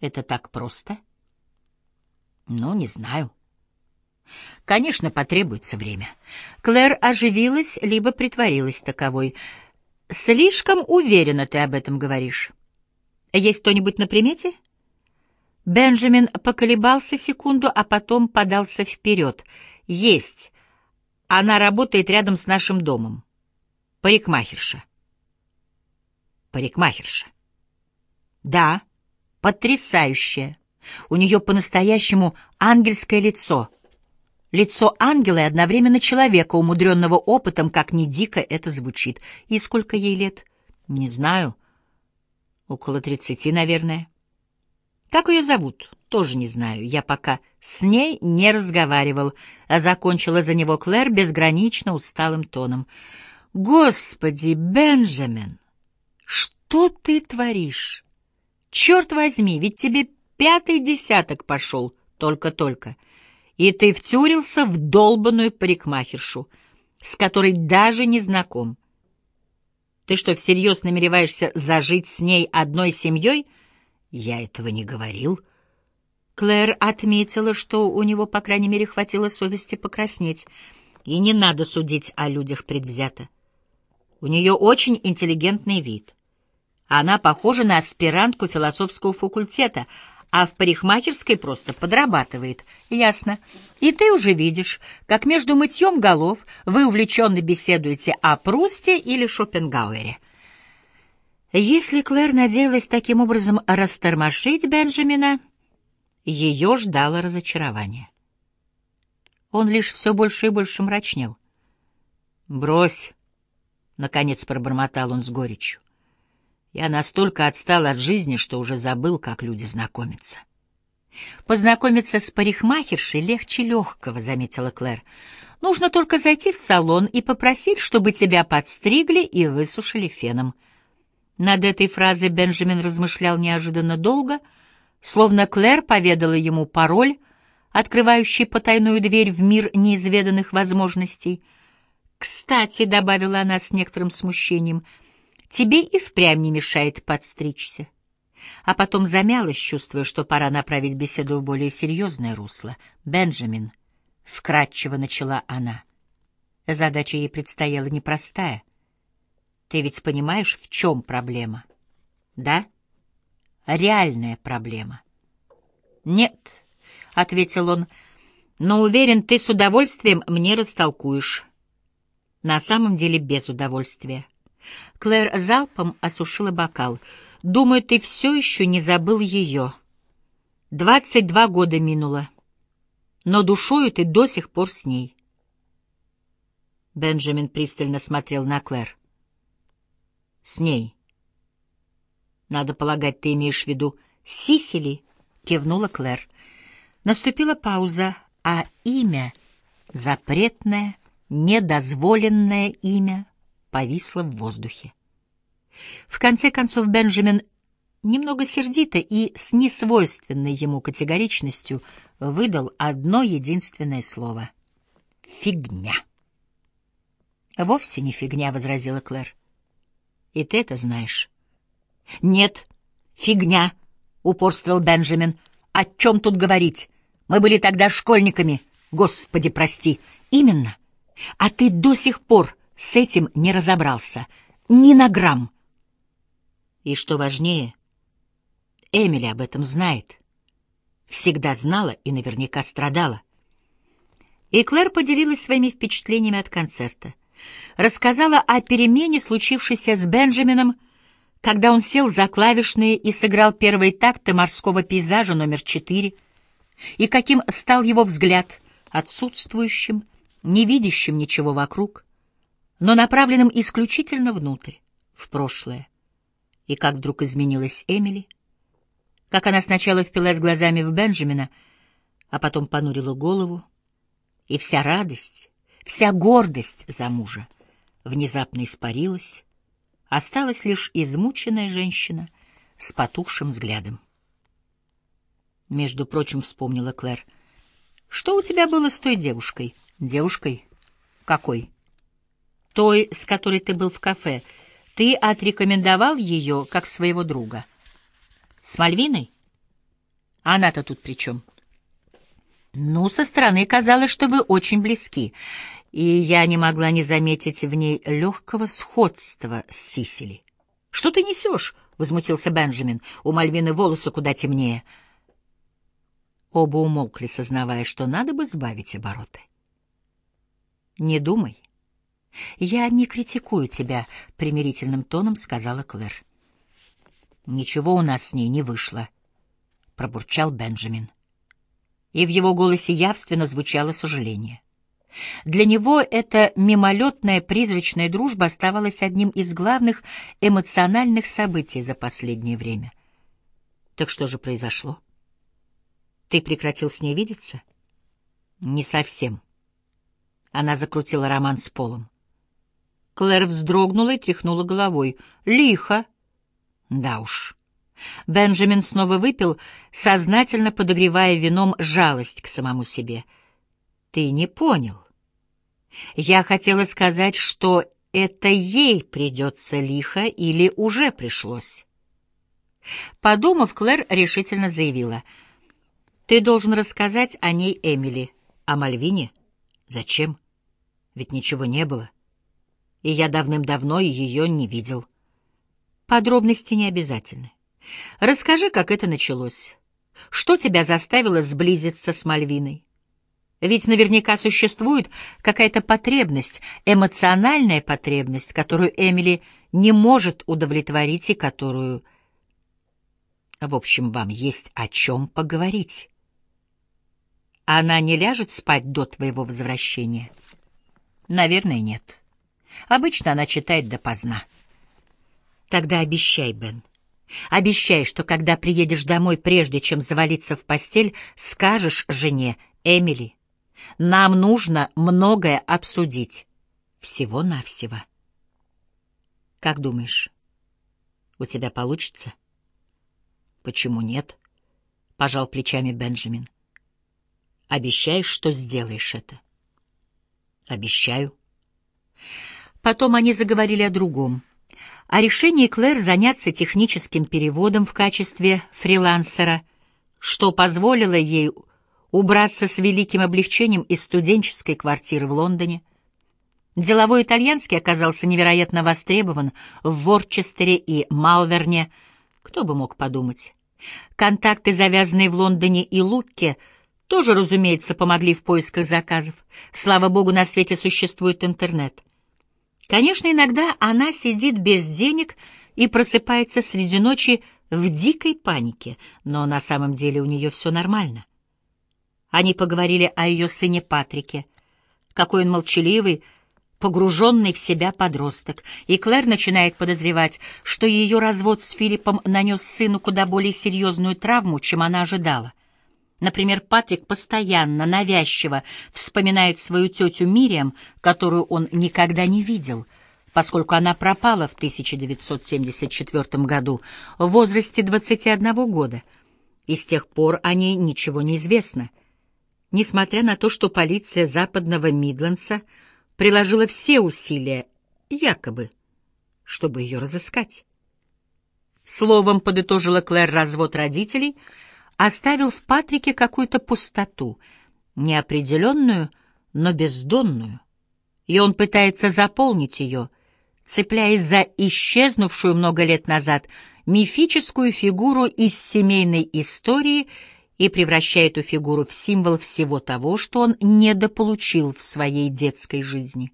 Это так просто? Ну, не знаю. Конечно, потребуется время. Клэр оживилась, либо притворилась таковой. Слишком уверенно ты об этом говоришь. Есть кто-нибудь на примете? Бенджамин поколебался секунду, а потом подался вперед. Есть. Она работает рядом с нашим домом. Парикмахерша. Парикмахерша. Да, потрясающая. У нее по-настоящему ангельское лицо — Лицо ангела и одновременно человека, умудренного опытом, как ни дико это звучит. И сколько ей лет? Не знаю. Около тридцати, наверное. Как ее зовут? Тоже не знаю. Я пока с ней не разговаривал, а закончила за него Клэр безгранично усталым тоном. Господи, Бенджамин, что ты творишь? Черт возьми, ведь тебе пятый десяток пошел только-только. — и ты втюрился в долбанную парикмахершу, с которой даже не знаком. Ты что, всерьез намереваешься зажить с ней одной семьей? Я этого не говорил. Клэр отметила, что у него, по крайней мере, хватило совести покраснеть. И не надо судить о людях предвзято. У нее очень интеллигентный вид. Она похожа на аспирантку философского факультета, а в парикмахерской просто подрабатывает. Ясно. И ты уже видишь, как между мытьем голов вы увлеченно беседуете о Прусте или Шопенгауэре. Если Клэр надеялась таким образом растормошить Бенджамина, ее ждало разочарование. Он лишь все больше и больше мрачнел. «Брось!» — наконец пробормотал он с горечью. Я настолько отстал от жизни, что уже забыл, как люди знакомятся. «Познакомиться с парикмахершей легче легкого», — заметила Клэр. «Нужно только зайти в салон и попросить, чтобы тебя подстригли и высушили феном». Над этой фразой Бенджамин размышлял неожиданно долго, словно Клэр поведала ему пароль, открывающий потайную дверь в мир неизведанных возможностей. «Кстати», — добавила она с некоторым смущением, — Тебе и впрямь не мешает подстричься. А потом замялась, чувствуя, что пора направить беседу в более серьезное русло. «Бенджамин», — вкратчиво начала она, — задача ей предстояла непростая. «Ты ведь понимаешь, в чем проблема?» «Да? Реальная проблема». «Нет», — ответил он, — «но уверен, ты с удовольствием мне растолкуешь». На самом деле без удовольствия. Клэр залпом осушила бокал. «Думаю, ты все еще не забыл ее. Двадцать два года минуло, но душою ты до сих пор с ней». Бенджамин пристально смотрел на Клэр. «С ней». «Надо полагать, ты имеешь в виду Сисили?» — кивнула Клэр. Наступила пауза, а имя, запретное, недозволенное имя, повисла в воздухе. В конце концов Бенджамин немного сердито и с несвойственной ему категоричностью выдал одно единственное слово — «фигня». «Вовсе не фигня», — возразила Клэр. «И ты это знаешь». «Нет, фигня», — упорствовал Бенджамин. «О чем тут говорить? Мы были тогда школьниками. Господи, прости. Именно. А ты до сих пор с этим не разобрался. Ни на грамм. И что важнее, Эмили об этом знает. Всегда знала и наверняка страдала. И Клэр поделилась своими впечатлениями от концерта. Рассказала о перемене, случившейся с Бенджамином, когда он сел за клавишные и сыграл первые такты морского пейзажа номер четыре, и каким стал его взгляд, отсутствующим, не видящим ничего вокруг — но направленным исключительно внутрь, в прошлое. И как вдруг изменилась Эмили, как она сначала впилась глазами в Бенджамина, а потом понурила голову, и вся радость, вся гордость за мужа внезапно испарилась, осталась лишь измученная женщина с потухшим взглядом. Между прочим, вспомнила Клэр, что у тебя было с той девушкой? Девушкой? Какой? Той, с которой ты был в кафе, ты отрекомендовал ее как своего друга. С Мальвиной? Она-то тут при чем? Ну, со стороны казалось, что вы очень близки, и я не могла не заметить в ней легкого сходства с Сисили. — Что ты несешь? — возмутился Бенджамин. У Мальвины волосы куда темнее. Оба умолкли, сознавая, что надо бы сбавить обороты. — Не думай. — Я не критикую тебя, — примирительным тоном сказала Клэр. — Ничего у нас с ней не вышло, — пробурчал Бенджамин. И в его голосе явственно звучало сожаление. Для него эта мимолетная призрачная дружба оставалась одним из главных эмоциональных событий за последнее время. Так что же произошло? Ты прекратил с ней видеться? Не совсем. Она закрутила роман с Полом. Клэр вздрогнула и тряхнула головой. «Лихо!» «Да уж». Бенджамин снова выпил, сознательно подогревая вином жалость к самому себе. «Ты не понял. Я хотела сказать, что это ей придется лихо или уже пришлось». Подумав, Клэр решительно заявила. «Ты должен рассказать о ней Эмили. О Мальвине? Зачем? Ведь ничего не было» и я давным-давно ее не видел. Подробности не обязательны. Расскажи, как это началось. Что тебя заставило сблизиться с Мальвиной? Ведь наверняка существует какая-то потребность, эмоциональная потребность, которую Эмили не может удовлетворить и которую... В общем, вам есть о чем поговорить. Она не ляжет спать до твоего возвращения? Наверное, нет. Обычно она читает допоздна. Тогда обещай, Бен. Обещай, что когда приедешь домой, прежде чем завалиться в постель, скажешь жене, Эмили, нам нужно многое обсудить. Всего-навсего. Как думаешь, у тебя получится? Почему нет? Пожал плечами Бенджамин. Обещаешь, что сделаешь это? Обещаю. Потом они заговорили о другом. О решении Клэр заняться техническим переводом в качестве фрилансера, что позволило ей убраться с великим облегчением из студенческой квартиры в Лондоне. Деловой итальянский оказался невероятно востребован в Ворчестере и Малверне. Кто бы мог подумать. Контакты, завязанные в Лондоне и Лукке, тоже, разумеется, помогли в поисках заказов. Слава богу, на свете существует интернет. Конечно, иногда она сидит без денег и просыпается среди ночи в дикой панике, но на самом деле у нее все нормально. Они поговорили о ее сыне Патрике, какой он молчаливый, погруженный в себя подросток, и Клэр начинает подозревать, что ее развод с Филиппом нанес сыну куда более серьезную травму, чем она ожидала. Например, Патрик постоянно, навязчиво вспоминает свою тетю Мириам, которую он никогда не видел, поскольку она пропала в 1974 году в возрасте 21 года, и с тех пор о ней ничего не известно, несмотря на то, что полиция западного Мидлендса приложила все усилия, якобы, чтобы ее разыскать. Словом, подытожила Клэр развод родителей — оставил в Патрике какую-то пустоту, неопределенную, но бездонную, и он пытается заполнить ее, цепляясь за исчезнувшую много лет назад мифическую фигуру из семейной истории и превращая эту фигуру в символ всего того, что он недополучил в своей детской жизни.